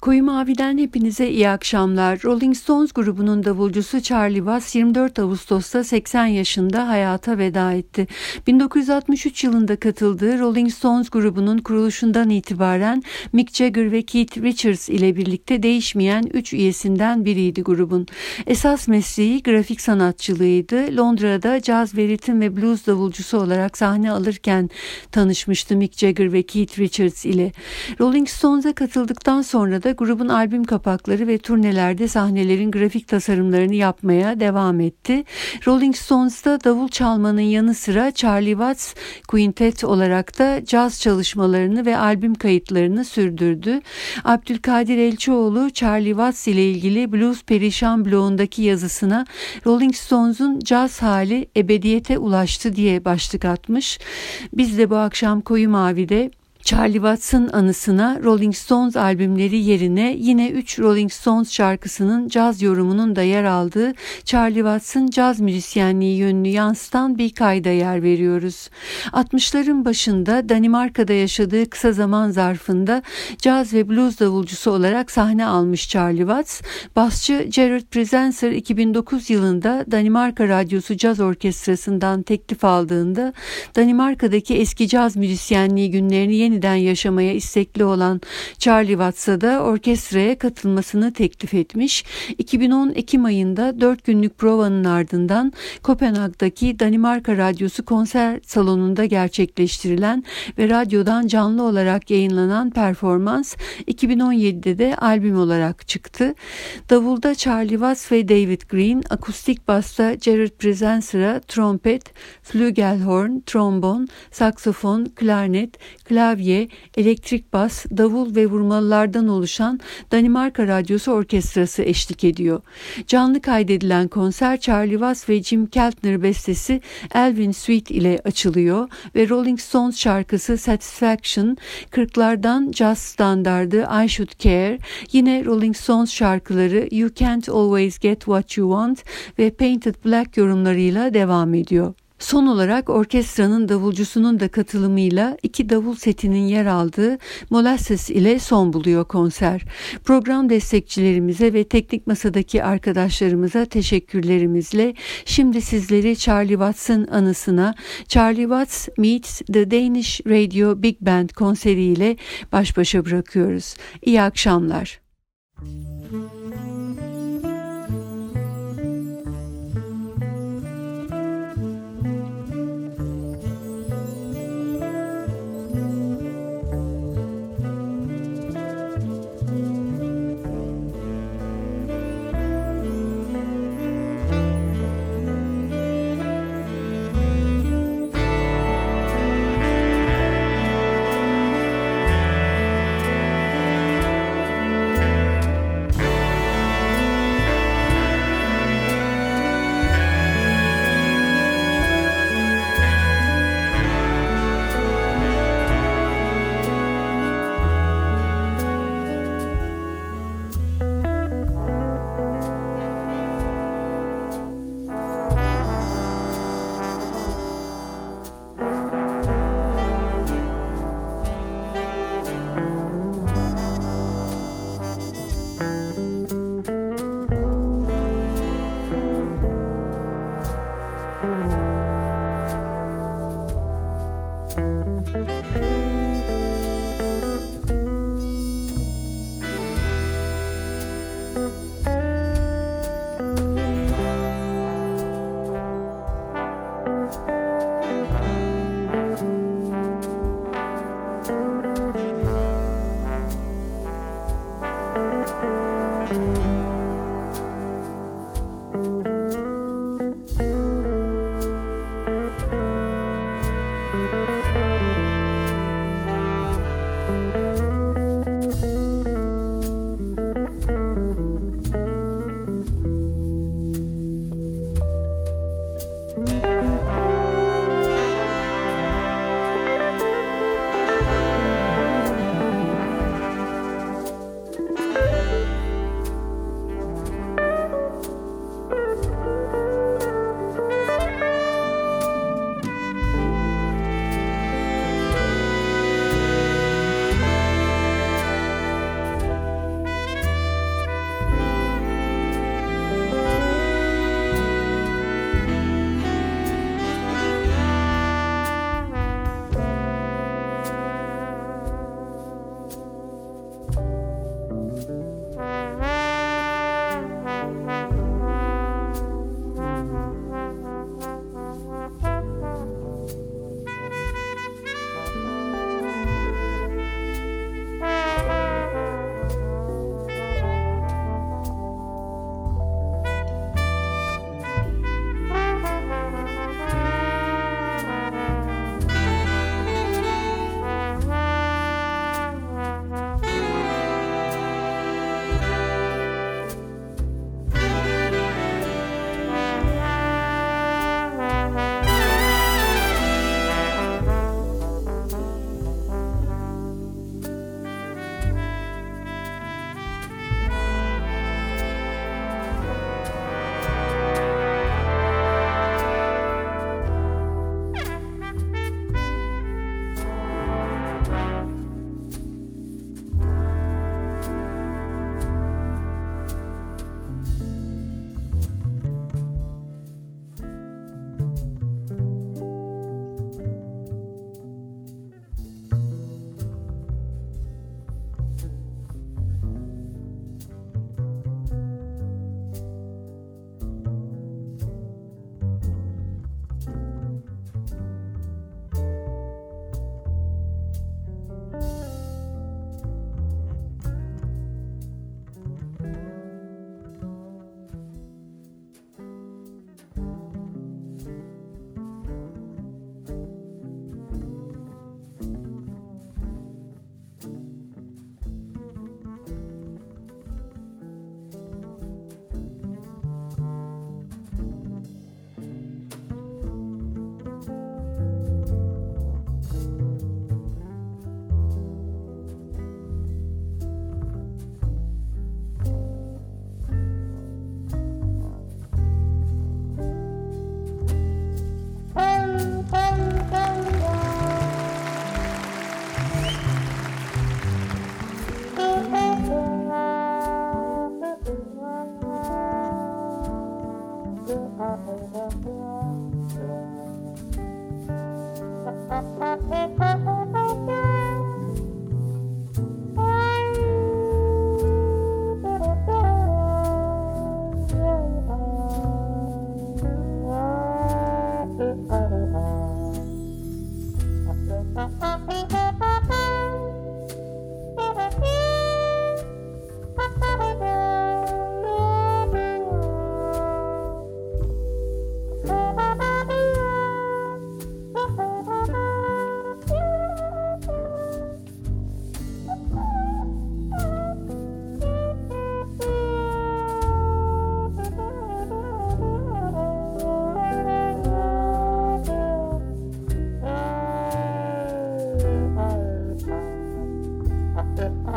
Koyu Mavi'den hepinize iyi akşamlar. Rolling Stones grubunun davulcusu Charlie Watts 24 Ağustos'ta 80 yaşında hayata veda etti. 1963 yılında katıldığı Rolling Stones grubunun kuruluşundan itibaren Mick Jagger ve Keith Richards ile birlikte değişmeyen 3 üyesinden biriydi grubun. Esas mesleği grafik sanatçılığıydı. Londra'da caz ve ritim ve blues davulcusu olarak sahne alırken tanışmıştı Mick Jagger ve Keith Richards ile. Rolling Stones'a katıldıktan sonra da da grubun albüm kapakları ve turnelerde sahnelerin grafik tasarımlarını yapmaya devam etti. Rolling Stones'ta davul çalmanın yanı sıra Charlie Watts Quintet olarak da caz çalışmalarını ve albüm kayıtlarını sürdürdü. Abdülkadir Elçioğlu Charlie Watts ile ilgili Blues Perişan bloğundaki yazısına Rolling Stones'un caz hali ebediyete ulaştı diye başlık atmış. Biz de bu akşam Koyu Mavi'de Charlie Watts'ın anısına Rolling Stones albümleri yerine yine 3 Rolling Stones şarkısının caz yorumunun da yer aldığı Charlie Watts'ın caz müzisyenliği yönünü yansıtan bir kayda yer veriyoruz. 60'ların başında Danimarka'da yaşadığı kısa zaman zarfında caz ve blues davulcusu olarak sahne almış Charlie Watts, basçı Jared Prezenser 2009 yılında Danimarka Radyosu Caz Orkestrası'ndan teklif aldığında Danimarka'daki eski caz müzisyenliği günlerini yeniden yaşamaya istekli olan Charlie Watts'a da orkestraya katılmasını teklif etmiş. 2010 Ekim ayında 4 günlük provanın ardından Kopenhag'daki Danimarka Radyosu konser salonunda gerçekleştirilen ve radyodan canlı olarak yayınlanan performans 2017'de de albüm olarak çıktı. Davulda Charlie Watts ve David Green, akustik basta Jared Prezenser'a trompet, flügelhorn, trombon, saksofon, klarnet, klavye klavye, elektrik bas, davul ve vurmalılardan oluşan Danimarka Radyosu Orkestrası eşlik ediyor. Canlı kaydedilen konser Charlie Watts ve Jim Keltner bestesi Elvin Sweet ile açılıyor ve Rolling Stones şarkısı Satisfaction, 40'lardan jazz standardı I Should Care, yine Rolling Stones şarkıları You Can't Always Get What You Want ve Painted Black yorumlarıyla devam ediyor. Son olarak orkestranın davulcusunun da katılımıyla iki davul setinin yer aldığı Molasses ile son buluyor konser. Program destekçilerimize ve teknik masadaki arkadaşlarımıza teşekkürlerimizle şimdi sizleri Charlie Watts'ın anısına Charlie Watts Meets the Danish Radio Big Band konseriyle baş başa bırakıyoruz. İyi akşamlar. Müzik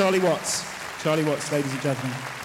Charlie Watts. Charlie Watts, ladies and gentlemen.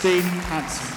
Christine Hanson.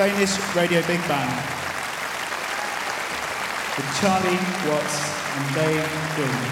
Danish Radio Big Band. With Charlie Watts and Dave Gould.